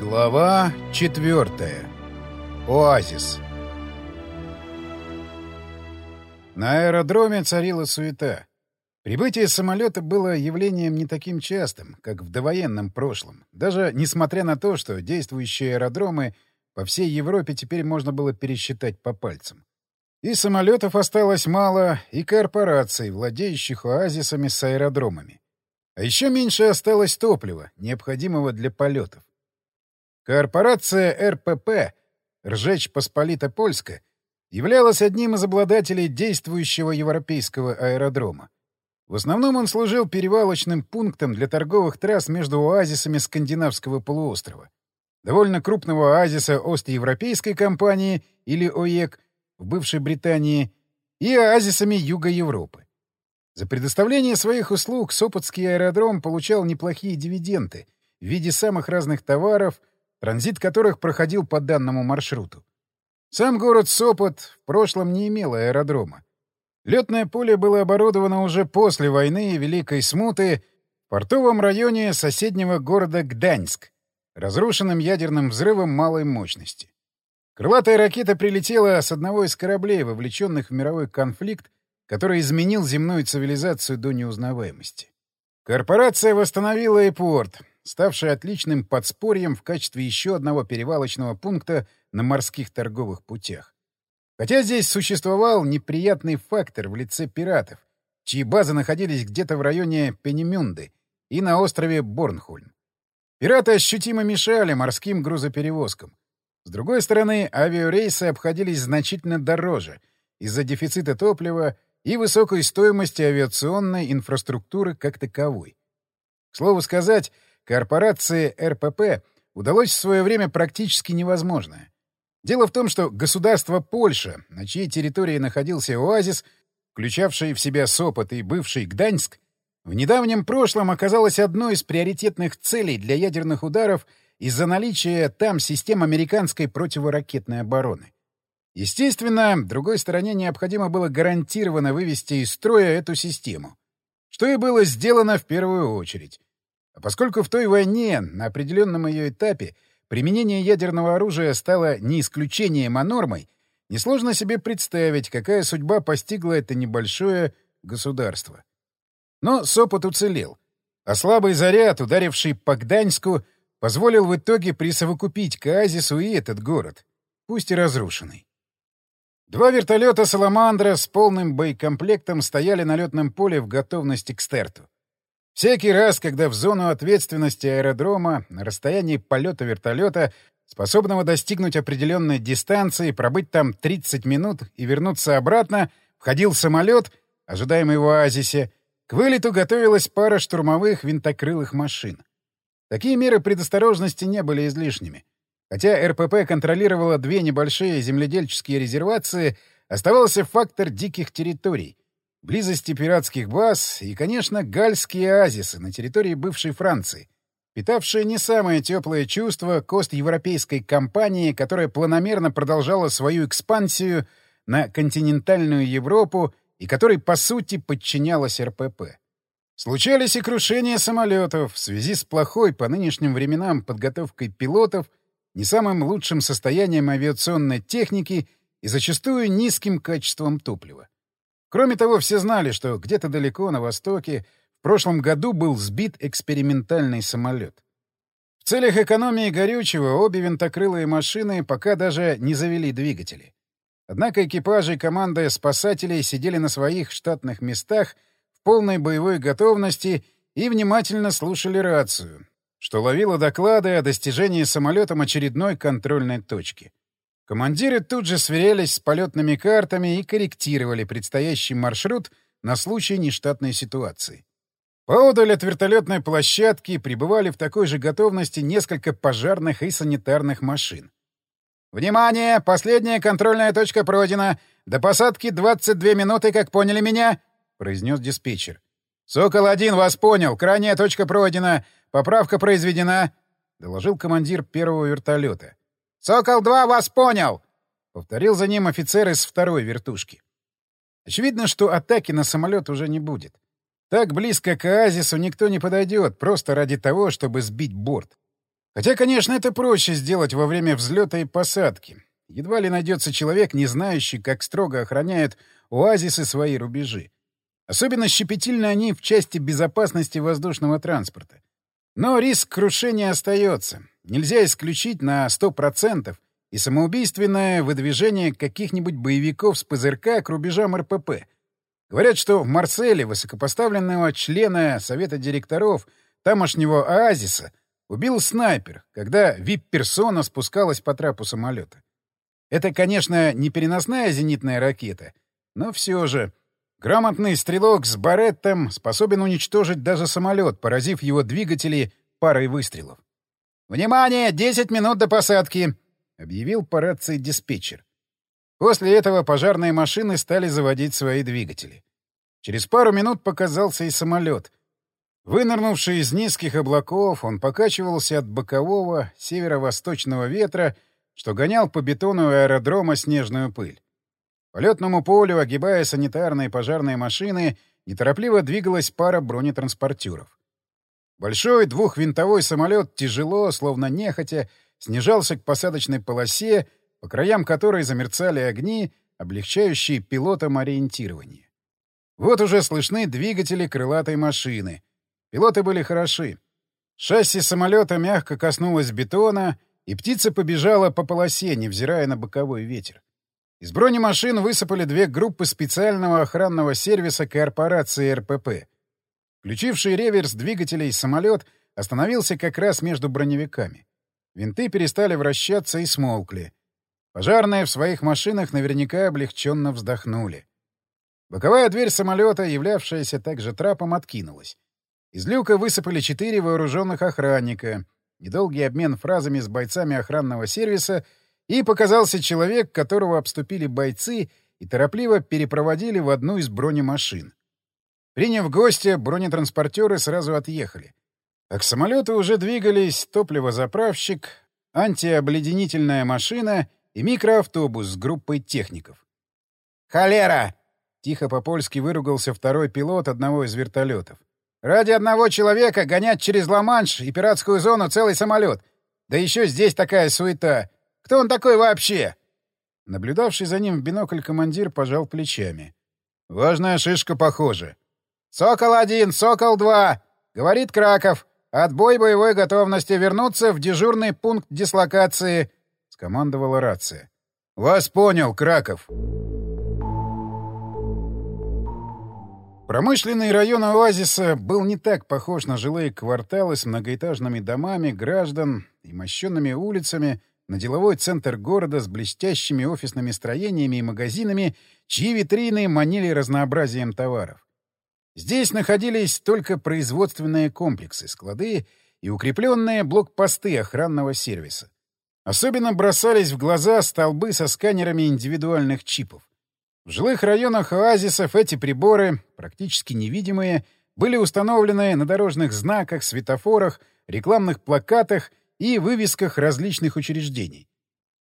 Глава четвертая. Оазис. На аэродроме царила суета. Прибытие самолета было явлением не таким частым, как в довоенном прошлом, даже несмотря на то, что действующие аэродромы по всей Европе теперь можно было пересчитать по пальцам. И самолетов осталось мало, и корпораций, владеющих оазисами с аэродромами. А еще меньше осталось топлива, необходимого для полетов. Корпорация РПП «Ржечь Посполита-Польска» являлась одним из обладателей действующего европейского аэродрома. В основном он служил перевалочным пунктом для торговых трасс между оазисами Скандинавского полуострова, довольно крупного оазиса Остевропейской компании или ОЕК в бывшей Британии и оазисами Юга Европы. За предоставление своих услуг Сопотский аэродром получал неплохие дивиденды в виде самых разных товаров, транзит которых проходил по данному маршруту. Сам город Сопот в прошлом не имел аэродрома. Летное поле было оборудовано уже после войны и Великой Смуты в портовом районе соседнего города Гданьск, разрушенным ядерным взрывом малой мощности. Крылатая ракета прилетела с одного из кораблей, вовлеченных в мировой конфликт, который изменил земную цивилизацию до неузнаваемости. Корпорация восстановила и порт, ставший отличным подспорьем в качестве еще одного перевалочного пункта на морских торговых путях. Хотя здесь существовал неприятный фактор в лице пиратов, чьи базы находились где-то в районе Пенемюнды и на острове Борнхольм. Пираты ощутимо мешали морским грузоперевозкам. С другой стороны, авиарейсы обходились значительно дороже из-за дефицита топлива и высокой стоимости авиационной инфраструктуры как таковой. К слову сказать, корпорации РПП удалось в свое время практически невозможное. Дело в том, что государство Польша, на чьей территории находился оазис, включавший в себя Сопот и бывший Гданьск, в недавнем прошлом оказалось одной из приоритетных целей для ядерных ударов из-за наличия там систем американской противоракетной обороны. Естественно, другой стороне необходимо было гарантированно вывести из строя эту систему, что и было сделано в первую очередь. А поскольку в той войне, на определенном ее этапе, применение ядерного оружия стало не исключением, а нормой, несложно себе представить, какая судьба постигла это небольшое государство. Но Сопот уцелел, а слабый заряд, ударивший по Гданьску, позволил в итоге присовокупить к Оазису и этот город, пусть и разрушенный. Два вертолета «Саламандра» с полным боекомплектом стояли на летном поле в готовности к старту. Всякий раз, когда в зону ответственности аэродрома на расстоянии полета вертолета, способного достигнуть определенной дистанции, пробыть там 30 минут и вернуться обратно, входил самолет, ожидаемый в оазисе, к вылету готовилась пара штурмовых винтокрылых машин. Такие меры предосторожности не были излишними. Хотя РПП контролировала две небольшие земледельческие резервации, оставался фактор диких территорий, близости пиратских баз и, конечно, гальские оазисы на территории бывшей Франции, питавшие не самое теплое чувство к европейской компании, которая планомерно продолжала свою экспансию на континентальную Европу и которой, по сути, подчинялась РПП. Случались и крушения самолетов в связи с плохой по нынешним временам подготовкой пилотов — не самым лучшим состоянием авиационной техники и зачастую низким качеством топлива. Кроме того, все знали, что где-то далеко на востоке в прошлом году был сбит экспериментальный самолет. В целях экономии горючего обе винтокрылые машины пока даже не завели двигатели. Однако экипажи и команда спасателей сидели на своих штатных местах в полной боевой готовности и внимательно слушали рацию, что ловила доклады о достижении самолетом очередной контрольной точки. Командиры тут же сверялись с полетными картами и корректировали предстоящий маршрут на случай нештатной ситуации. Поодаль от вертолетной площадки прибывали в такой же готовности несколько пожарных и санитарных машин. «Внимание! Последняя контрольная точка пройдена. До посадки 22 минуты, как поняли меня?» — произнес диспетчер. «Сокол-1 вас понял. Крайняя точка пройдена. Поправка произведена», — доложил командир первого вертолета. «Сокол-2 вас понял!» — повторил за ним офицер из второй вертушки. Очевидно, что атаки на самолет уже не будет. Так близко к оазису никто не подойдет, просто ради того, чтобы сбить борт. Хотя, конечно, это проще сделать во время взлета и посадки. Едва ли найдется человек, не знающий, как строго охраняют оазисы свои рубежи. Особенно щепетильны они в части безопасности воздушного транспорта. Но риск крушения остается. Нельзя исключить на 100% и самоубийственное выдвижение каких-нибудь боевиков с ПЗРК к рубежам РПП. Говорят, что в Марселе высокопоставленного члена Совета директоров тамошнего оазиса убил снайпер, когда вип-персона спускалась по трапу самолета. Это, конечно, не переносная зенитная ракета, но все же грамотный стрелок с бареттом способен уничтожить даже самолет, поразив его двигатели парой выстрелов. «Внимание! 10 минут до посадки!» — объявил по рации диспетчер. После этого пожарные машины стали заводить свои двигатели. Через пару минут показался и самолет. Вынырнувший из низких облаков, он покачивался от бокового северо-восточного ветра, что гонял по бетону аэродрома снежную пыль. По летному полю, огибая санитарные пожарные машины, неторопливо двигалась пара бронетранспортеров. Большой двухвинтовой самолет тяжело, словно нехотя, снижался к посадочной полосе, по краям которой замерцали огни, облегчающие пилотам ориентирование. Вот уже слышны двигатели крылатой машины. Пилоты были хороши. Шасси самолета мягко коснулось бетона, и птица побежала по полосе, невзирая на боковой ветер. Из бронемашин высыпали две группы специального охранного сервиса корпорации РПП. Включивший реверс двигателей самолет остановился как раз между броневиками. Винты перестали вращаться и смолкли. Пожарные в своих машинах наверняка облегченно вздохнули. Боковая дверь самолета, являвшаяся также трапом, откинулась. Из люка высыпали четыре вооруженных охранника, недолгий обмен фразами с бойцами охранного сервиса, и показался человек, которого обступили бойцы и торопливо перепроводили в одну из бронемашин. Приняв гостя, бронетранспортеры сразу отъехали. А к самолету уже двигались топливозаправщик, антиобледенительная машина — и микроавтобус с группой техников. «Холера!» — тихо по-польски выругался второй пилот одного из вертолетов. «Ради одного человека гонять через Ла-Манш и пиратскую зону целый самолет. Да еще здесь такая суета. Кто он такой вообще?» Наблюдавший за ним в бинокль командир пожал плечами. «Важная шишка, похоже». «Сокол-1, Сокол-2!» — говорит Краков. «Отбой боевой готовности вернуться в дежурный пункт дислокации скомандовала рация. «Вас понял, Краков!» Промышленный район Оазиса был не так похож на жилые кварталы с многоэтажными домами граждан и мощенными улицами, на деловой центр города с блестящими офисными строениями и магазинами, чьи витрины манили разнообразием товаров. Здесь находились только производственные комплексы, склады и укрепленные блокпосты охранного сервиса. Особенно бросались в глаза столбы со сканерами индивидуальных чипов. В жилых районах оазисов эти приборы, практически невидимые, были установлены на дорожных знаках, светофорах, рекламных плакатах и вывесках различных учреждений.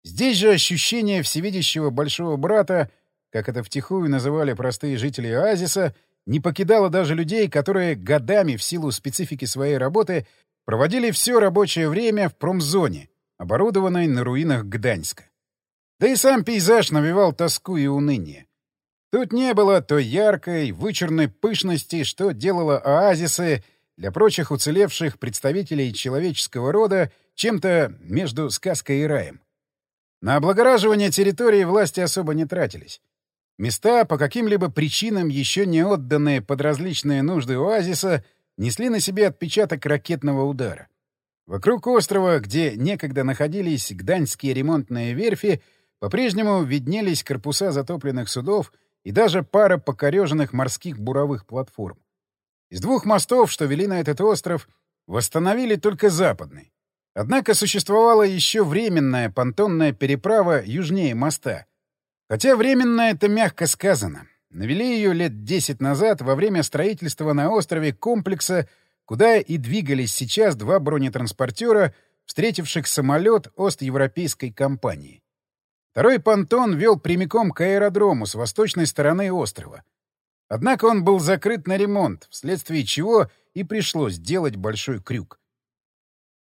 Здесь же ощущение всевидящего большого брата, как это втихую называли простые жители оазиса, не покидало даже людей, которые годами в силу специфики своей работы проводили все рабочее время в промзоне — оборудованной на руинах Гданьска. Да и сам пейзаж навевал тоску и уныние. Тут не было той яркой, вычурной пышности, что делало оазисы для прочих уцелевших представителей человеческого рода чем-то между сказкой и раем. На облагораживание территории власти особо не тратились. Места, по каким-либо причинам еще не отданные под различные нужды оазиса, несли на себе отпечаток ракетного удара. Вокруг острова, где некогда находились гданьские ремонтные верфи, по-прежнему виднелись корпуса затопленных судов и даже пара покореженных морских буровых платформ. Из двух мостов, что вели на этот остров, восстановили только западный. Однако существовала еще временная понтонная переправа южнее моста. Хотя временная — это мягко сказано. Навели ее лет десять назад во время строительства на острове комплекса — куда и двигались сейчас два бронетранспортера, встретивших самолет Ост-Европейской компании. Второй понтон вел прямиком к аэродрому с восточной стороны острова. Однако он был закрыт на ремонт, вследствие чего и пришлось делать большой крюк.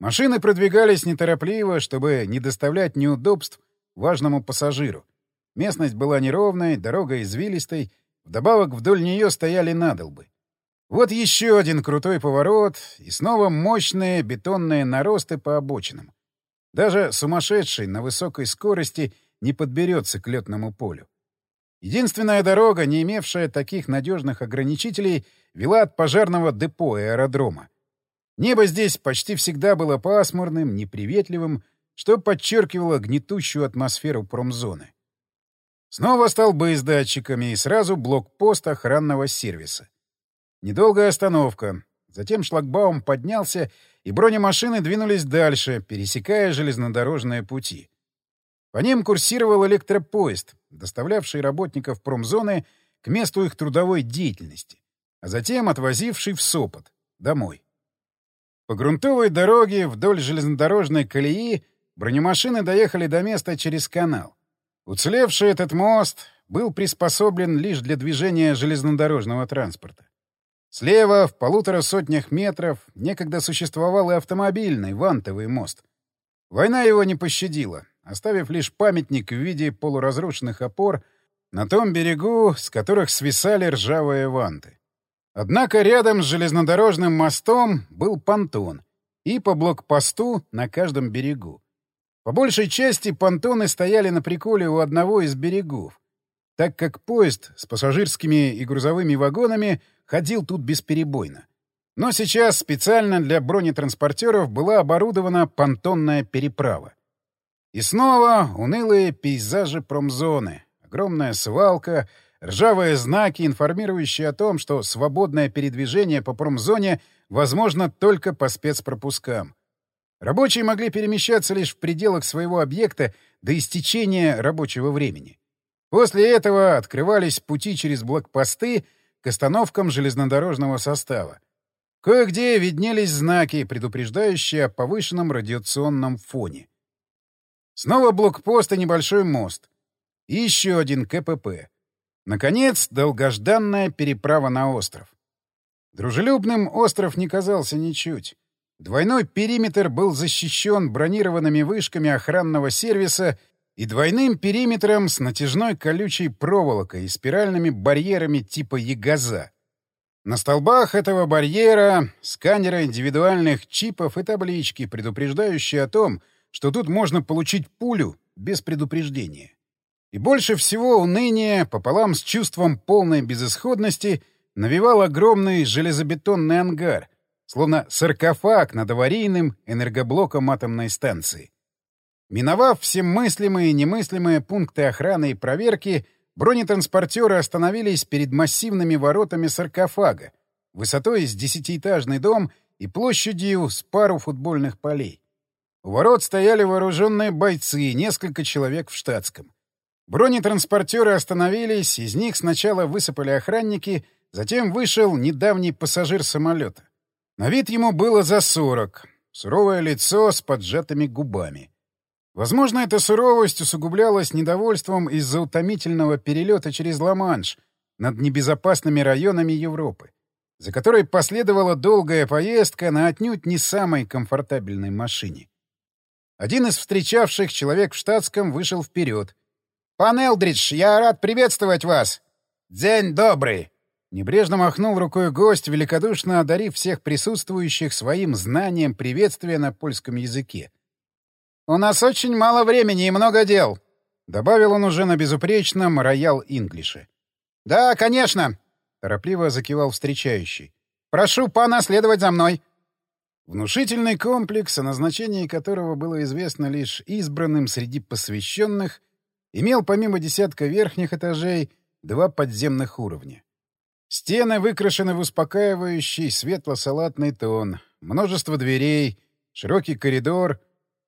Машины продвигались неторопливо, чтобы не доставлять неудобств важному пассажиру. Местность была неровной, дорога извилистой, вдобавок вдоль нее стояли надолбы. Вот еще один крутой поворот, и снова мощные бетонные наросты по обочинам. Даже сумасшедший на высокой скорости не подберется к летному полю. Единственная дорога, не имевшая таких надежных ограничителей, вела от пожарного депо и аэродрома. Небо здесь почти всегда было пасмурным, неприветливым, что подчеркивало гнетущую атмосферу промзоны. Снова столбы с датчиками и сразу блокпост охранного сервиса. Недолгая остановка. Затем шлагбаум поднялся, и бронемашины двинулись дальше, пересекая железнодорожные пути. По ним курсировал электропоезд, доставлявший работников промзоны к месту их трудовой деятельности, а затем отвозивший в Сопот, домой. По грунтовой дороге вдоль железнодорожной колеи бронемашины доехали до места через канал. Уцелевший этот мост был приспособлен лишь для движения железнодорожного транспорта. Слева, в полутора сотнях метров, некогда существовал и автомобильный вантовый мост. Война его не пощадила, оставив лишь памятник в виде полуразрушенных опор на том берегу, с которых свисали ржавые ванты. Однако рядом с железнодорожным мостом был понтон, и по блокпосту на каждом берегу. По большей части понтоны стояли на приколе у одного из берегов, так как поезд с пассажирскими и грузовыми вагонами ходил тут бесперебойно. Но сейчас специально для бронетранспортеров была оборудована понтонная переправа. И снова унылые пейзажи промзоны, огромная свалка — Ржавые знаки, информирующие о том, что свободное передвижение по промзоне возможно только по спецпропускам. Рабочие могли перемещаться лишь в пределах своего объекта до истечения рабочего времени. После этого открывались пути через блокпосты к остановкам железнодорожного состава. Кое-где виднелись знаки, предупреждающие о повышенном радиационном фоне. Снова блокпост и небольшой мост. И еще один КПП. Наконец, долгожданная переправа на остров. Дружелюбным остров не казался ничуть. Двойной периметр был защищен бронированными вышками охранного сервиса и двойным периметром с натяжной колючей проволокой и спиральными барьерами типа ягоза. На столбах этого барьера сканеры индивидуальных чипов и таблички, предупреждающие о том, что тут можно получить пулю без предупреждения. И больше всего уныние, пополам с чувством полной безысходности, навевал огромный железобетонный ангар, словно саркофаг над аварийным энергоблоком атомной станции. Миновав все мыслимые и немыслимые пункты охраны и проверки, бронетранспортеры остановились перед массивными воротами саркофага, высотой с десятиэтажный дом и площадью с пару футбольных полей. У ворот стояли вооруженные бойцы несколько человек в штатском. Бронетранспортеры остановились, из них сначала высыпали охранники, затем вышел недавний пассажир самолета. На вид ему было за сорок. Суровое лицо с поджатыми губами. Возможно, эта суровость усугублялась недовольством из-за утомительного перелета через Ла-Манш над небезопасными районами Европы, за которой последовала долгая поездка на отнюдь не самой комфортабельной машине. Один из встречавших человек в штатском вышел вперед — «Пан Элдридж, я рад приветствовать вас!» «День добрый!» Небрежно махнул рукой гость, великодушно одарив всех присутствующих своим знанием приветствия на польском языке. «У нас очень мало времени и много дел», — добавил он уже на безупречном роял инглише. «Да, конечно», — торопливо закивал встречающий. «Прошу пана следовать за мной». Внушительный комплекс, о назначении которого было известно лишь избранным среди посвященных, имел помимо десятка верхних этажей два подземных уровня. Стены выкрашены в успокаивающий светло-салатный тон, множество дверей, широкий коридор,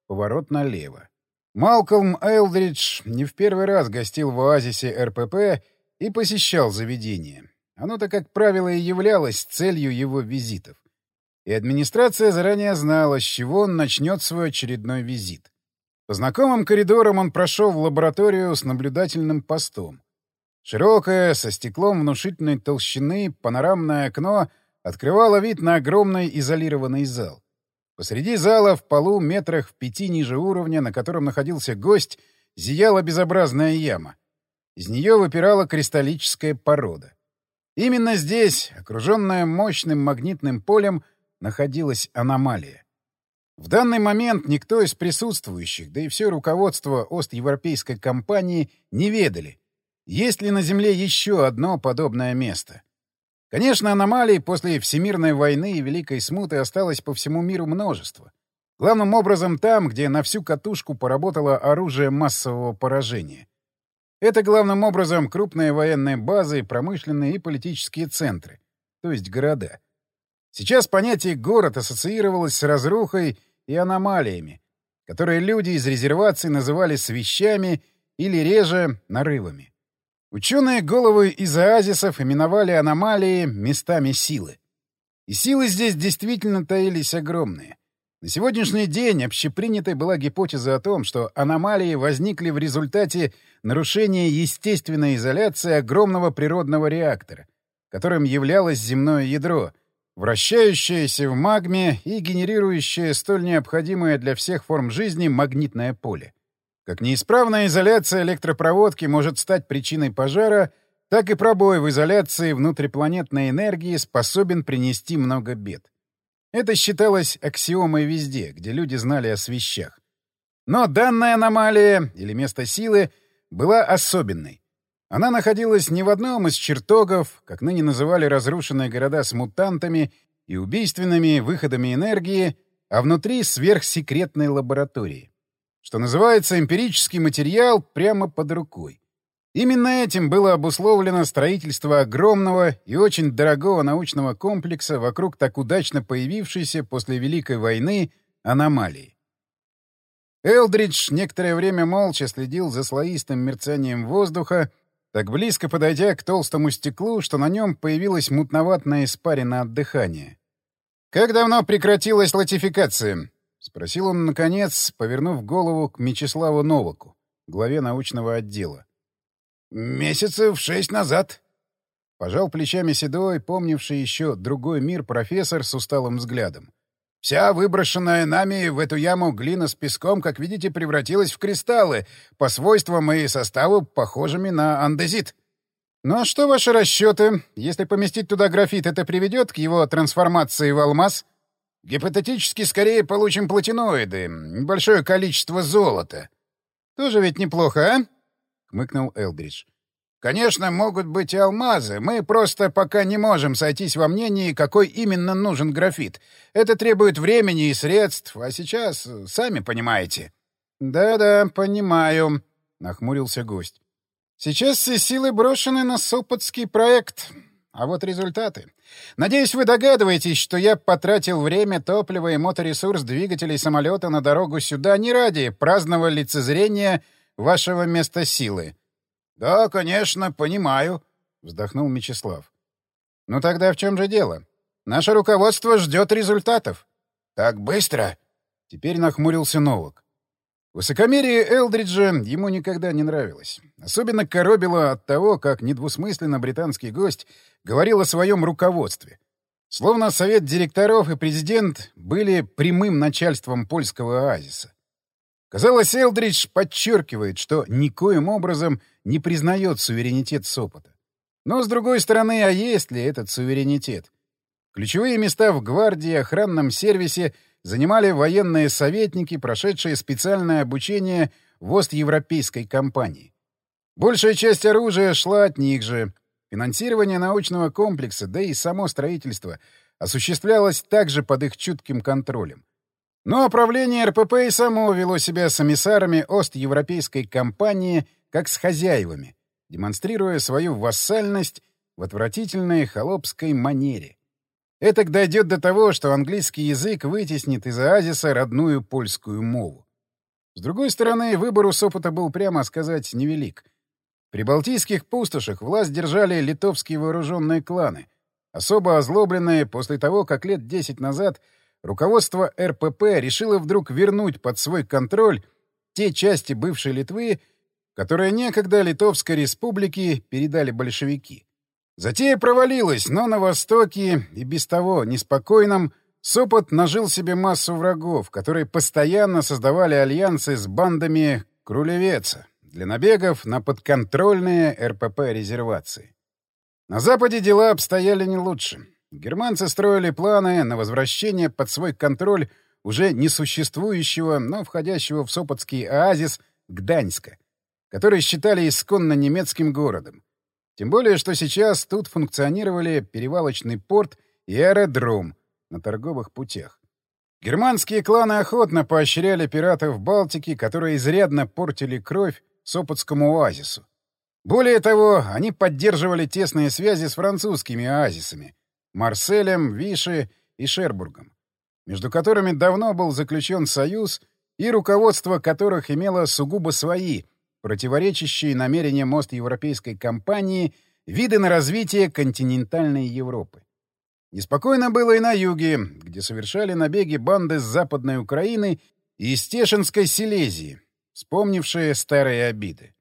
поворот налево. Малкольм Элдридж не в первый раз гостил в оазисе РПП и посещал заведение. Оно-то, как правило, и являлось целью его визитов. И администрация заранее знала, с чего он начнет свой очередной визит. По знакомым коридорам он прошел в лабораторию с наблюдательным постом. Широкое, со стеклом внушительной толщины, панорамное окно открывало вид на огромный изолированный зал. Посреди зала, в полу, метрах в пяти ниже уровня, на котором находился гость, зияла безобразная яма. Из нее выпирала кристаллическая порода. Именно здесь, окруженная мощным магнитным полем, находилась аномалия. В данный момент никто из присутствующих, да и все руководство Ост-Европейской компании не ведали, есть ли на Земле еще одно подобное место. Конечно, аномалий после Всемирной войны и Великой Смуты осталось по всему миру множество. Главным образом там, где на всю катушку поработало оружие массового поражения. Это главным образом крупные военные базы, промышленные и политические центры, то есть города. Сейчас понятие «город» ассоциировалось с разрухой и аномалиями, которые люди из резерваций называли свищами или реже — нарывами. Ученые головы из оазисов именовали аномалии местами силы. И силы здесь действительно таились огромные. На сегодняшний день общепринятой была гипотеза о том, что аномалии возникли в результате нарушения естественной изоляции огромного природного реактора, которым являлось земное ядро — вращающееся в магме и генерирующее столь необходимое для всех форм жизни магнитное поле. Как неисправная изоляция электропроводки может стать причиной пожара, так и пробой в изоляции внутрипланетной энергии способен принести много бед. Это считалось аксиомой везде, где люди знали о свещах. Но данная аномалия, или место силы, была особенной. Она находилась не в одном из чертогов, как ныне называли разрушенные города с мутантами и убийственными выходами энергии, а внутри сверхсекретной лаборатории. Что называется, эмпирический материал прямо под рукой. Именно этим было обусловлено строительство огромного и очень дорогого научного комплекса вокруг так удачно появившейся после Великой войны аномалии. Элдридж некоторое время молча следил за слоистым мерцанием воздуха, так близко подойдя к толстому стеклу, что на нем появилась мутноватная испарина от дыхания. «Как давно прекратилась латификация?» — спросил он, наконец, повернув голову к Мечиславу Новаку, главе научного отдела. «Месяцев шесть назад». Пожал плечами седой, помнивший еще другой мир профессор с усталым взглядом. Вся выброшенная нами в эту яму глина с песком, как видите, превратилась в кристаллы, по свойствам и составу похожими на андезит. Ну а что ваши расчеты? Если поместить туда графит, это приведет к его трансформации в алмаз? Гипотетически скорее получим платиноиды, небольшое количество золота. Тоже ведь неплохо, а? — хмыкнул Элдридж. Конечно, могут быть и алмазы. Мы просто пока не можем сойтись во мнении, какой именно нужен графит. Это требует времени и средств, а сейчас, сами понимаете. «Да-да, понимаю», — нахмурился гость. «Сейчас все силы брошены на Сопотский проект. А вот результаты. Надеюсь, вы догадываетесь, что я потратил время, топливо и моторесурс двигателей самолета на дорогу сюда не ради праздного лицезрения вашего места силы. — Да, конечно, понимаю, — вздохнул Мечислав. — Ну тогда в чем же дело? Наше руководство ждет результатов. — Так быстро? — теперь нахмурился Новак. Высокомерие Элдриджа ему никогда не нравилось. Особенно коробило от того, как недвусмысленно британский гость говорил о своем руководстве. Словно совет директоров и президент были прямым начальством польского оазиса. Казалось, Элдридж подчеркивает, что никоим образом не признает суверенитет Сопота. Но, с другой стороны, а есть ли этот суверенитет? Ключевые места в гвардии охранном сервисе занимали военные советники, прошедшие специальное обучение в Ост-Европейской компании. Большая часть оружия шла от них же. Финансирование научного комплекса, да и само строительство осуществлялось также под их чутким контролем. Но правление РПП и само вело себя с эмиссарами Ост-Европейской компании как с хозяевами, демонстрируя свою вассальность в отвратительной холопской манере. Это дойдет до того, что английский язык вытеснит из оазиса родную польскую мову. С другой стороны, выбор у Сопота был, прямо сказать, невелик. При Балтийских пустошах власть держали литовские вооруженные кланы, особо озлобленные после того, как лет десять назад — руководство РПП решило вдруг вернуть под свой контроль те части бывшей Литвы, которые некогда Литовской республике передали большевики. Затея провалилась, но на Востоке и без того неспокойном Сопот нажил себе массу врагов, которые постоянно создавали альянсы с бандами Крулевеца для набегов на подконтрольные РПП-резервации. На Западе дела обстояли не лучше. Германцы строили планы на возвращение под свой контроль уже несуществующего, но входящего в Сопотский оазис Гданьска, который считали исконно немецким городом. Тем более, что сейчас тут функционировали перевалочный порт и аэродром на торговых путях. Германские кланы охотно поощряли пиратов Балтики, которые изрядно портили кровь Сопотскому оазису. Более того, они поддерживали тесные связи с французскими оазисами — Марселем, Виши и Шербургом, между которыми давно был заключен союз и руководство которых имело сугубо свои, противоречащие намерениям Мост-Европейской компании, виды на развитие континентальной Европы. Неспокойно было и на юге, где совершали набеги банды с Западной Украины и из Тешинской Силезии, вспомнившие старые обиды.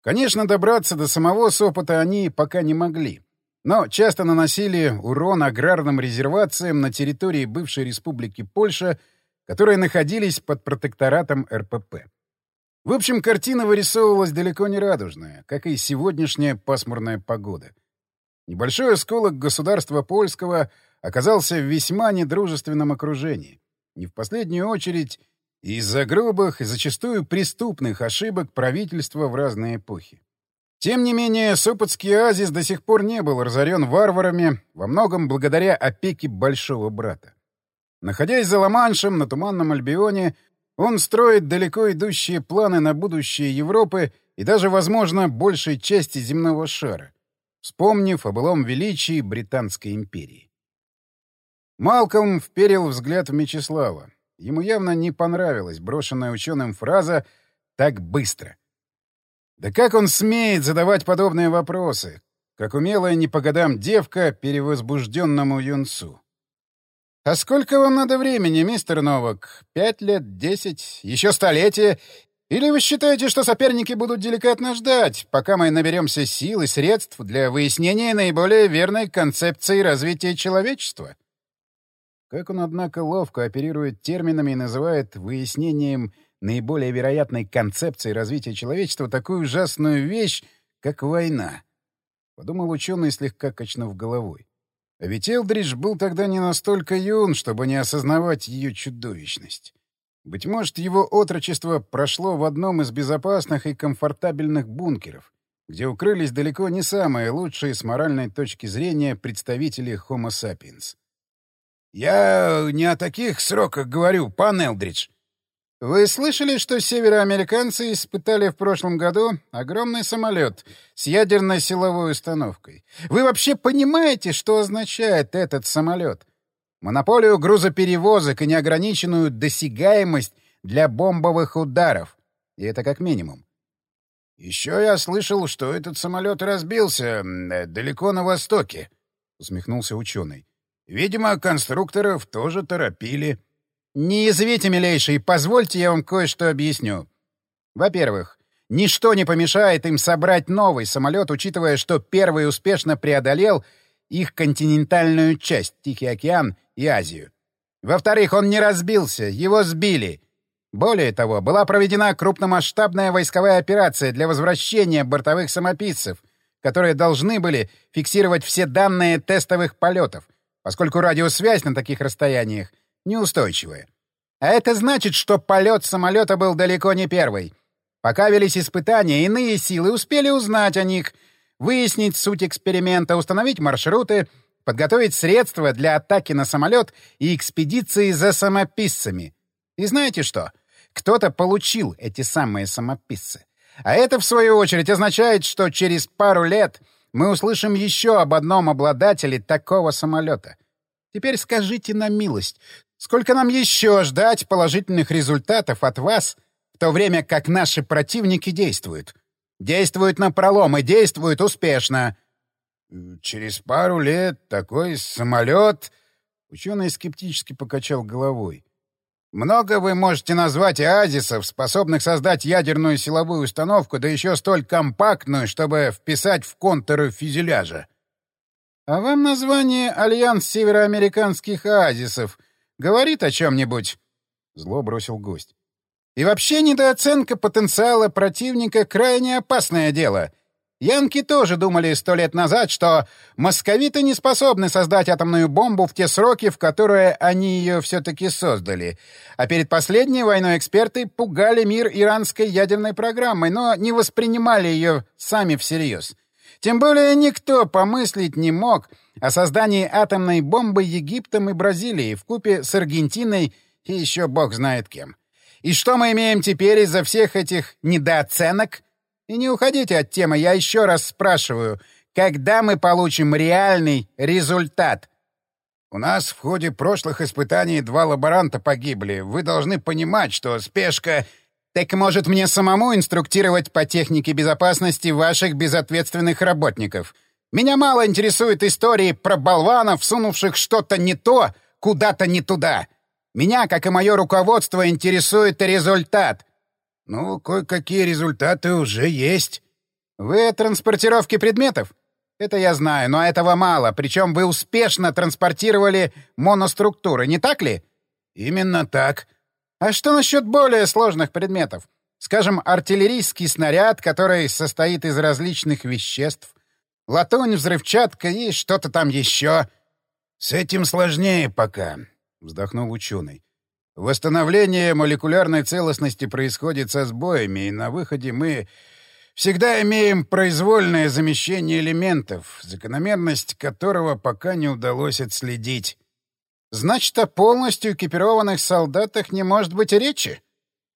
Конечно, добраться до самого Сопота они пока не могли, но часто наносили урон аграрным резервациям на территории бывшей республики Польша, которые находились под протекторатом РПП. В общем, картина вырисовывалась далеко не радужная, как и сегодняшняя пасмурная погода. Небольшой осколок государства польского оказался в весьма недружественном окружении. Не в последнюю очередь из-за грубых и зачастую преступных ошибок правительства в разные эпохи. Тем не менее, Сопотский оазис до сих пор не был разорен варварами, во многом благодаря опеке Большого Брата. Находясь за Ла-Маншем на Туманном Альбионе, он строит далеко идущие планы на будущее Европы и даже, возможно, большей части земного шара, вспомнив о былом величии Британской империи. Малкольм вперил взгляд в Мечислава. Ему явно не понравилась брошенная ученым фраза «так быстро». Да как он смеет задавать подобные вопросы, как умелая не по годам девка перевозбужденному юнцу? «А сколько вам надо времени, мистер Новак? Пять лет, десять, еще столетие? Или вы считаете, что соперники будут деликатно ждать, пока мы наберемся сил и средств для выяснения наиболее верной концепции развития человечества?» Как он, однако, ловко оперирует терминами и называет выяснением наиболее вероятной концепции развития человечества такую ужасную вещь, как война. Подумал ученый, слегка качнув головой. А ведь Элдридж был тогда не настолько юн, чтобы не осознавать ее чудовищность. Быть может, его отрочество прошло в одном из безопасных и комфортабельных бункеров, где укрылись далеко не самые лучшие с моральной точки зрения представители Homo sapiens. «Я не о таких сроках говорю, пан Элдридж». «Вы слышали, что североамериканцы испытали в прошлом году огромный самолет с ядерной силовой установкой? Вы вообще понимаете, что означает этот самолет? Монополию грузоперевозок и неограниченную досягаемость для бомбовых ударов. И это как минимум. «Еще я слышал, что этот самолет разбился далеко на востоке», — усмехнулся ученый. Видимо, конструкторов тоже торопили. Не извите, милейший, позвольте я вам кое-что объясню. Во-первых, ничто не помешает им собрать новый самолет, учитывая, что первый успешно преодолел их континентальную часть, Тихий океан и Азию. Во-вторых, он не разбился, его сбили. Более того, была проведена крупномасштабная войсковая операция для возвращения бортовых самописцев, которые должны были фиксировать все данные тестовых полетов — поскольку радиосвязь на таких расстояниях неустойчивая. А это значит, что полет самолета был далеко не первый. Пока велись испытания, иные силы успели узнать о них, выяснить суть эксперимента, установить маршруты, подготовить средства для атаки на самолет и экспедиции за самописцами. И знаете что? Кто-то получил эти самые самописцы. А это, в свою очередь, означает, что через пару лет мы услышим еще об одном обладателе такого самолета. Теперь скажите на милость, сколько нам еще ждать положительных результатов от вас, в то время как наши противники действуют? Действуют на пролом и действуют успешно. Через пару лет такой самолет... Ученый скептически покачал головой. Много вы можете назвать оазисов, способных создать ядерную силовую установку, да еще столь компактную, чтобы вписать в контуры фюзеляжа. А вам название «Альянс североамериканских оазисов» Говорит о чем-нибудь?» Зло бросил гость. «И вообще недооценка потенциала противника — крайне опасное дело. Янки тоже думали сто лет назад, что московиты не способны создать атомную бомбу в те сроки, в которые они ее все-таки создали. А перед последней войной эксперты пугали мир иранской ядерной программой, но не воспринимали ее сами всерьез. Тем более никто помыслить не мог о создании атомной бомбы Египтом и Бразилией в купе с Аргентиной и еще бог знает кем. И что мы имеем теперь из-за всех этих недооценок — и не уходите от темы, я еще раз спрашиваю, когда мы получим реальный результат? У нас в ходе прошлых испытаний два лаборанта погибли. Вы должны понимать, что спешка... Так может мне самому инструктировать по технике безопасности ваших безответственных работников? Меня мало интересуют истории про болванов, сунувших что-то не то, куда-то не туда. Меня, как и мое руководство, интересует результат. «Ну, кое-какие результаты уже есть». «Вы о транспортировке предметов?» «Это я знаю, но этого мало. Причем вы успешно транспортировали моноструктуры, не так ли?» «Именно так». «А что насчет более сложных предметов? Скажем, артиллерийский снаряд, который состоит из различных веществ, латунь, взрывчатка и что-то там еще?» «С этим сложнее пока», — вздохнул ученый. Восстановление молекулярной целостности происходит со сбоями, и на выходе мы всегда имеем произвольное замещение элементов, закономерность которого пока не удалось отследить. Значит, о полностью экипированных солдатах не может быть речи?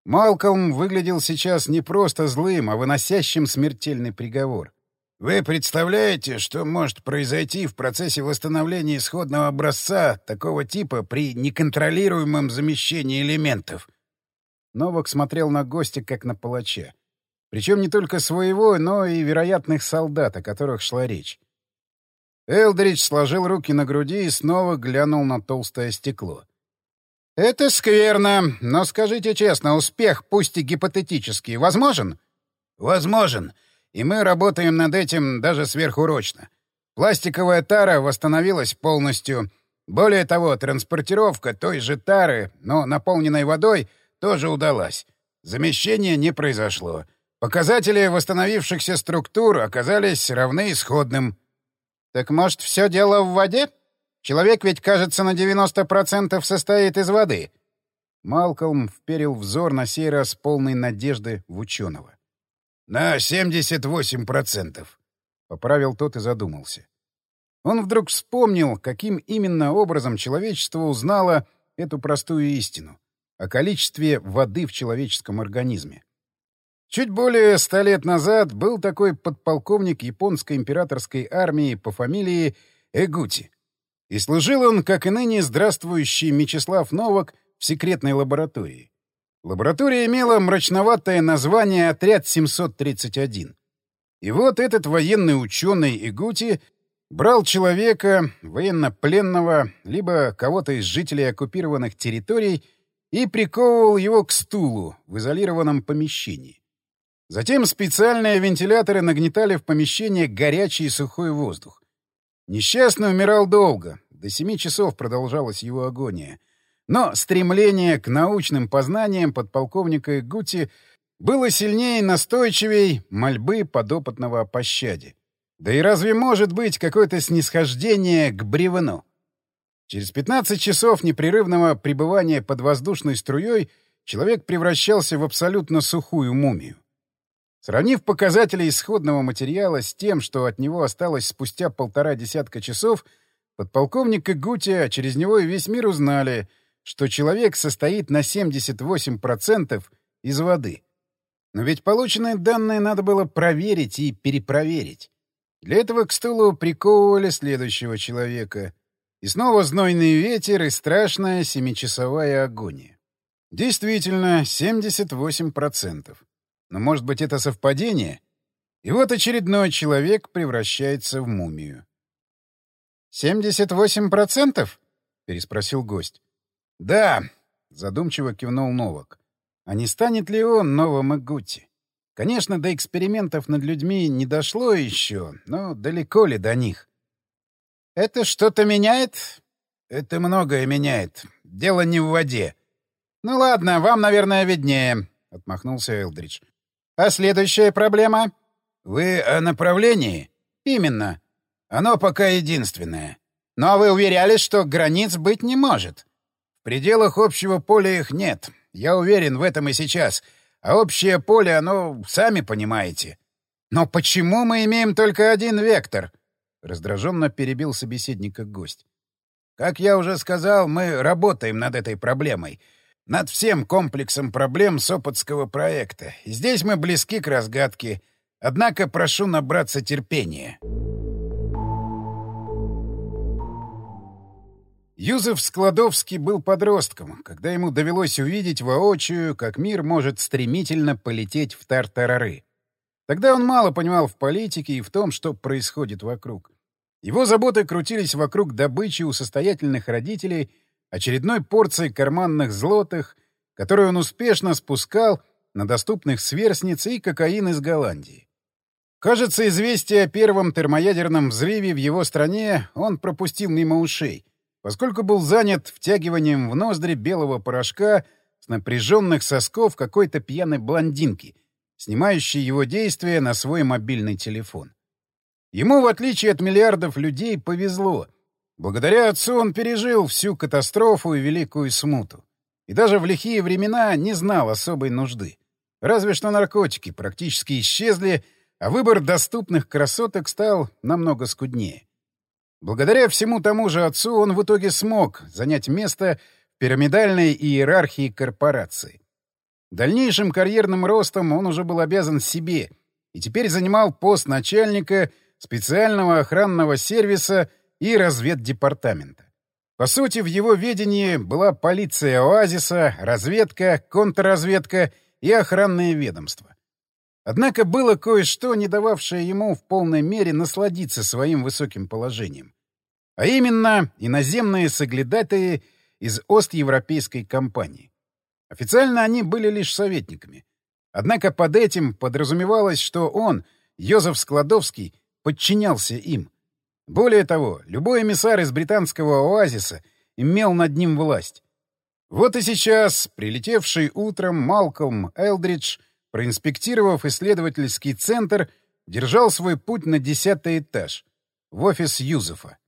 Малкольм выглядел сейчас не просто злым, а выносящим смертельный приговор. Вы представляете, что может произойти в процессе восстановления исходного образца такого типа при неконтролируемом замещении элементов? Новак смотрел на гостя как на палача. Причем не только своего, но и вероятных солдат, о которых шла речь. Элдрич сложил руки на груди и снова глянул на толстое стекло. «Это скверно, но скажите честно, успех, пусть и гипотетический, возможен?» «Возможен. И мы работаем над этим даже сверхурочно. Пластиковая тара восстановилась полностью. Более того, транспортировка той же тары, но наполненной водой, тоже удалась. Замещения не произошло. Показатели восстановившихся структур оказались равны исходным. Так может, все дело в воде? Человек ведь, кажется, на 90% состоит из воды. Малкольм вперил взор на сей раз полной надежды в ученого. «На 78%, — поправил тот и задумался. Он вдруг вспомнил, каким именно образом человечество узнало эту простую истину о количестве воды в человеческом организме. Чуть более ста лет назад был такой подполковник японской императорской армии по фамилии Эгути. И служил он, как и ныне здравствующий Мечислав Новак, в секретной лаборатории. Лаборатория имела мрачноватое название «Отряд 731». И вот этот военный ученый Игути брал человека, военнопленного, либо кого-то из жителей оккупированных территорий и приковывал его к стулу в изолированном помещении. Затем специальные вентиляторы нагнетали в помещение горячий и сухой воздух. Несчастный умирал долго, до семи часов продолжалась его агония — но стремление к научным познаниям подполковника Гути было сильнее и настойчивей мольбы подопытного о пощаде. Да и разве может быть какое-то снисхождение к бревну? Через 15 часов непрерывного пребывания под воздушной струей человек превращался в абсолютно сухую мумию. Сравнив показатели исходного материала с тем, что от него осталось спустя полтора десятка часов, подполковник Игути, а через него и весь мир узнали — что человек состоит на 78% из воды. Но ведь полученные данные надо было проверить и перепроверить. Для этого к стулу приковывали следующего человека. И снова знойный ветер и страшная семичасовая агония. Действительно, 78%. Но, может быть, это совпадение? И вот очередной человек превращается в мумию. «78%?» — переспросил гость. «Да», — задумчиво кивнул Новак. «А не станет ли он новым Игути? Конечно, до экспериментов над людьми не дошло еще, но далеко ли до них?» «Это что-то меняет?» Это многое меняет. Дело не в воде. Ну ладно, вам, наверное, виднее, — отмахнулся Элдридж. А следующая проблема? Вы о направлении? Именно. Оно пока единственное. Но вы уверялись, что границ быть не может. В пределах общего поля их нет. Я уверен в этом и сейчас. А общее поле, оно, сами понимаете. Но почему мы имеем только один вектор? Раздраженно перебил собеседника гость. Как я уже сказал, мы работаем над этой проблемой. Над всем комплексом проблем Сопотского проекта. Здесь мы близки к разгадке. Однако прошу набраться терпения. Юзеф Складовский был подростком, когда ему довелось увидеть воочию, как мир может стремительно полететь в тартарары. Тогда он мало понимал в политике и в том, что происходит вокруг. Его заботы крутились вокруг добычи у состоятельных родителей очередной порции карманных злотых, которую он успешно спускал на доступных сверстниц и кокаин из Голландии. Кажется, известие о первом термоядерном взрыве в его стране он пропустил мимо ушей — поскольку был занят втягиванием в ноздри белого порошка с напряженных сосков какой-то пьяной блондинки, снимающей его действия на свой мобильный телефон. Ему, в отличие от миллиардов людей, повезло. Благодаря отцу он пережил всю катастрофу и великую смуту. И даже в лихие времена не знал особой нужды. Разве что наркотики практически исчезли, а выбор доступных красоток стал намного скуднее. Благодаря всему тому же отцу он в итоге смог занять место в пирамидальной иерархии корпорации. Дальнейшим карьерным ростом он уже был обязан себе и теперь занимал пост начальника специального охранного сервиса и разведдепартамента. По сути, в его ведении была полиция оазиса, разведка, контрразведка и охранные ведомства. Однако было кое-что, не дававшее ему в полной мере насладиться своим высоким положением. А именно, иноземные соглядатые из Остевропейской компании. Официально они были лишь советниками. Однако под этим подразумевалось, что он, Йозеф Складовский, подчинялся им. Более того, любой эмиссар из британского оазиса имел над ним власть. Вот и сейчас, прилетевший утром Малкольм Элдридж — проинспектировав исследовательский центр, держал свой путь на десятый этаж, в офис Юзефа.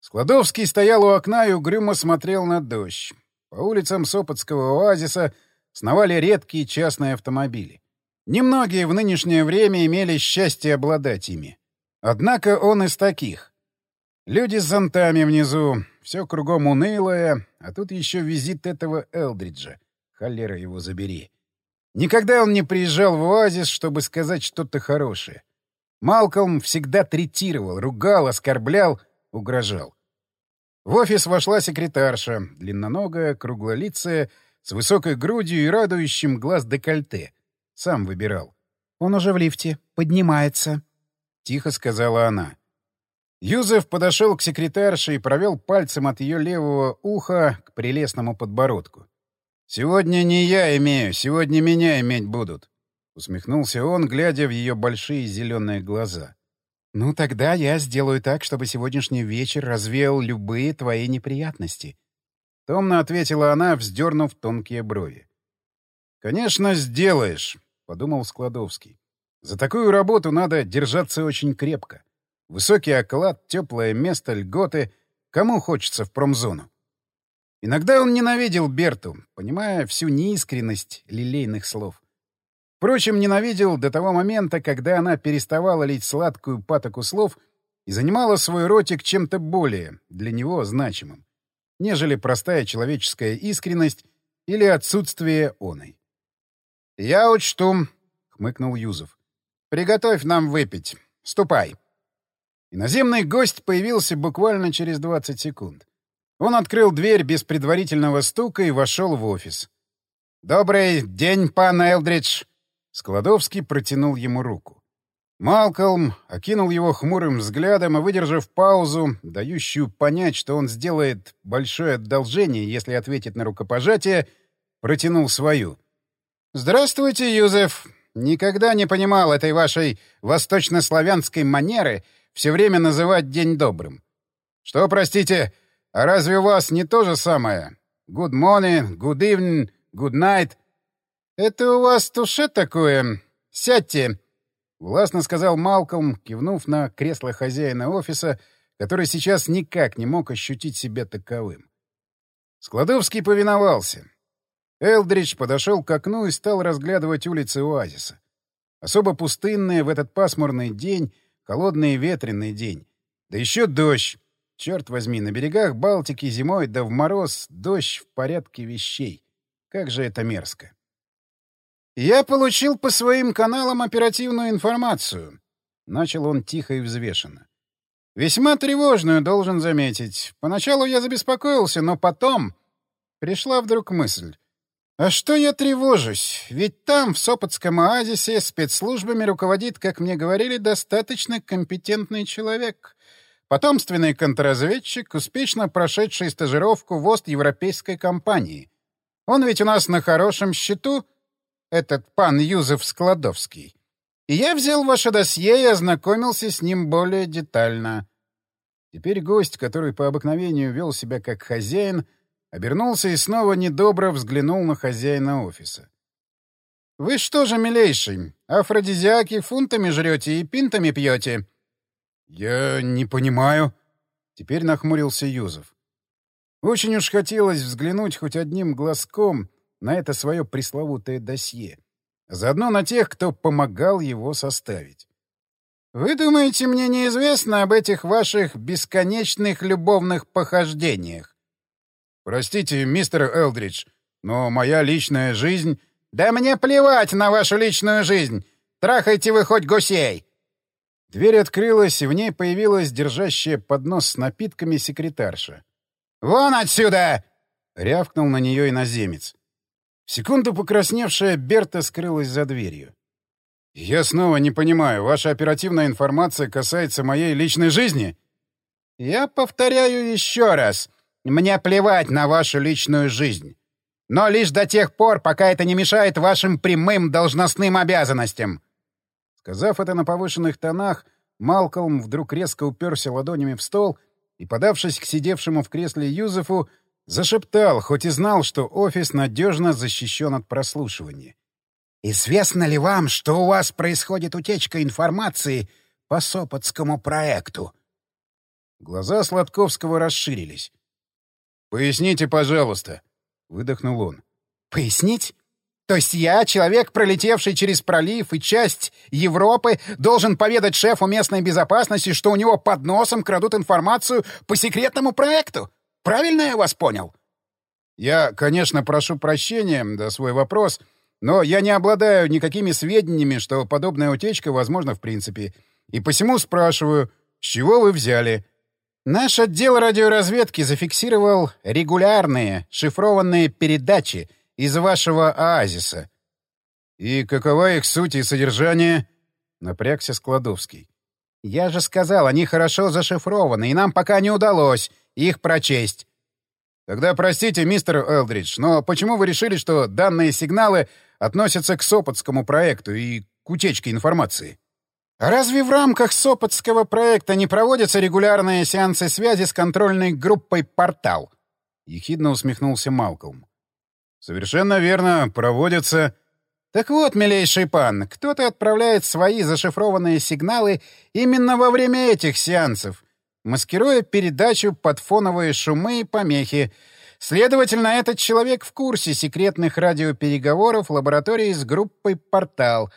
Складовский стоял у окна и угрюмо смотрел на дождь. По улицам Сопотского оазиса сновали редкие частные автомобили. Немногие в нынешнее время имели счастье обладать ими. Однако он из таких. Люди с зонтами внизу, все кругом унылое, а тут еще визит этого Элдриджа. Холера его забери. Никогда он не приезжал в оазис, чтобы сказать что-то хорошее. Малкольм всегда третировал, ругал, оскорблял, угрожал. В офис вошла секретарша, длинноногая, круглолицая, с высокой грудью и радующим глаз декольте. Сам выбирал. «Он уже в лифте. Поднимается», — тихо сказала она. Юзеф подошел к секретарше и провел пальцем от ее левого уха к прелестному подбородку. «Сегодня не я имею, сегодня меня иметь будут», — усмехнулся он, глядя в ее большие зеленые глаза. «Ну, тогда я сделаю так, чтобы сегодняшний вечер развеял любые твои неприятности», — томно ответила она, вздернув тонкие брови. «Конечно, сделаешь», — подумал Складовский. «За такую работу надо держаться очень крепко. Высокий оклад, теплое место, льготы. Кому хочется в промзону?» Иногда он ненавидел Берту, понимая всю неискренность лилейных слов. Впрочем, ненавидел до того момента, когда она переставала лить сладкую патоку слов и занимала свой ротик чем-то более, для него, значимым, нежели простая человеческая искренность или отсутствие оной. «Я учту», — хмыкнул Юзов. «Приготовь нам выпить. Ступай». Иноземный гость появился буквально через 20 секунд. Он открыл дверь без предварительного стука и вошел в офис. «Добрый день, пан Элдридж!» Складовский протянул ему руку. Малкольм окинул его хмурым взглядом и, выдержав паузу, дающую понять, что он сделает большое одолжение, если ответит на рукопожатие, протянул свою. «Здравствуйте, Юзеф! Никогда не понимал этой вашей восточнославянской манеры все время называть день добрым. Что, простите, А разве у вас не то же самое? Good morning, good evening, good night. Это у вас туше такое? Сядьте!» Властно сказал Малкольм, кивнув на кресло хозяина офиса, который сейчас никак не мог ощутить себя таковым. Складовский повиновался. Элдридж подошел к окну и стал разглядывать улицы оазиса. Особо пустынные в этот пасмурный день, холодный и ветреный день. Да еще дождь. Черт возьми, на берегах Балтики зимой, да в мороз, дождь в порядке вещей. Как же это мерзко. «Я получил по своим каналам оперативную информацию», — начал он тихо и взвешенно. «Весьма тревожную, должен заметить. Поначалу я забеспокоился, но потом...» Пришла вдруг мысль. А что я тревожусь? Ведь там, в Сопотском оазисе, спецслужбами руководит, как мне говорили, достаточно компетентный человек. Потомственный контрразведчик, успешно прошедший стажировку в Ост-европейской компании. Он ведь у нас на хорошем счету, этот пан Юзеф Складовский. И я взял ваше досье и ознакомился с ним более детально. Теперь гость, который по обыкновению вел себя как хозяин, — Обернулся и снова недобро взглянул на хозяина офиса. «Вы что же, милейший, афродизиаки фунтами жрете и пинтами пьете?» «Я не понимаю», — теперь нахмурился Юзов. Очень уж хотелось взглянуть хоть одним глазком на это свое пресловутое досье, а заодно на тех, кто помогал его составить. «Вы думаете, мне неизвестно об этих ваших бесконечных любовных похождениях?» «Простите, мистер Элдридж, но моя личная жизнь...» «Да мне плевать на вашу личную жизнь! Трахайте вы хоть гусей!» Дверь открылась, и в ней появилась держащая поднос с напитками секретарша. «Вон отсюда!» — рявкнул на нее иноземец. В секунду покрасневшая Берта скрылась за дверью. «Я снова не понимаю, ваша оперативная информация касается моей личной жизни?» «Я повторяю еще раз. Мне плевать на вашу личную жизнь. Но лишь до тех пор, пока это не мешает вашим прямым должностным обязанностям. Сказав это на повышенных тонах, Малкольм вдруг резко уперся ладонями в стол и, подавшись к сидевшему в кресле Юзефу, зашептал, хоть и знал, что офис надежно защищен от прослушивания. «Известно ли вам, что у вас происходит утечка информации по Сопотскому проекту?» Глаза Сладковского расширились. «Поясните, пожалуйста», — выдохнул он. «Пояснить? То есть я, человек, пролетевший через пролив и часть Европы, должен поведать шефу местной безопасности, что у него под носом крадут информацию по секретному проекту? Правильно я вас понял?» «Я, конечно, прошу прощения за свой вопрос, но я не обладаю никакими сведениями, что подобная утечка возможна в принципе, и посему спрашиваю, с чего вы взяли?» Наш отдел радиоразведки зафиксировал регулярные шифрованные передачи из вашего оазиса. И какова их суть и содержание? Напрягся Складовский. Я же сказал, они хорошо зашифрованы, и нам пока не удалось их прочесть. Тогда простите, мистер Элдридж, но почему вы решили, что данные сигналы относятся к Сопотскому проекту и к утечке информации? Разве в рамках Сопотского проекта не проводятся регулярные сеансы связи с контрольной группой «Портал»? Ехидно усмехнулся Малкольм. Совершенно верно, проводятся. Так вот, милейший пан, кто-то отправляет свои зашифрованные сигналы именно во время этих сеансов, маскируя передачу под фоновые шумы и помехи. Следовательно, этот человек в курсе секретных радиопереговоров лаборатории с группой «Портал»,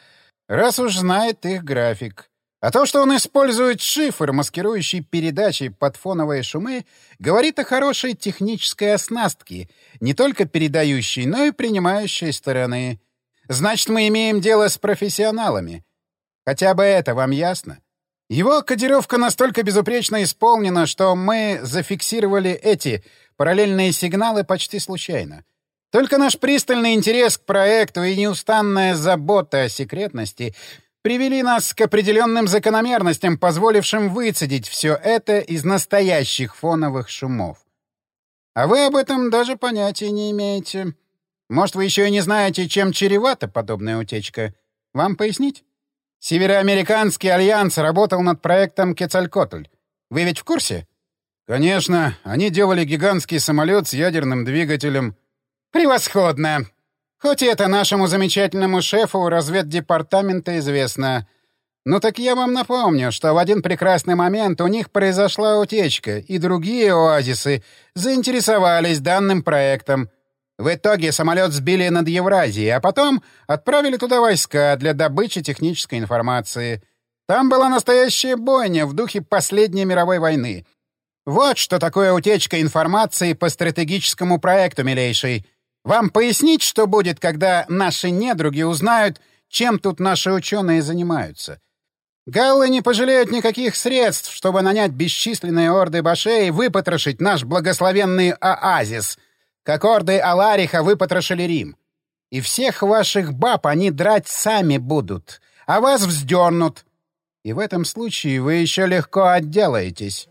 раз уж знает их график. А то, что он использует шифр, маскирующий передачи под фоновые шумы, говорит о хорошей технической оснастке, не только передающей, но и принимающей стороны. Значит, мы имеем дело с профессионалами. Хотя бы это вам ясно? Его кодировка настолько безупречно исполнена, что мы зафиксировали эти параллельные сигналы почти случайно. Только наш пристальный интерес к проекту и неустанная забота о секретности привели нас к определенным закономерностям, позволившим выцедить все это из настоящих фоновых шумов. А вы об этом даже понятия не имеете. Может, вы еще и не знаете, чем чревата подобная утечка? Вам пояснить? Североамериканский альянс работал над проектом Кецалькотль. Вы ведь в курсе? Конечно, они делали гигантский самолет с ядерным двигателем. Превосходно! Хоть это нашему замечательному шефу разведдепартамента известно. Ну так я вам напомню, что в один прекрасный момент у них произошла утечка, и другие оазисы заинтересовались данным проектом. В итоге самолет сбили над Евразией, а потом отправили туда войска для добычи технической информации. Там была настоящая бойня в духе последней мировой войны. Вот что такое утечка информации по стратегическому проекту, милейший. Вам пояснить, что будет, когда наши недруги узнают, чем тут наши ученые занимаются? Галлы не пожалеют никаких средств, чтобы нанять бесчисленные орды башей и выпотрошить наш благословенный оазис, как орды Алариха выпотрошили Рим. И всех ваших баб они драть сами будут, а вас вздернут. И в этом случае вы еще легко отделаетесь».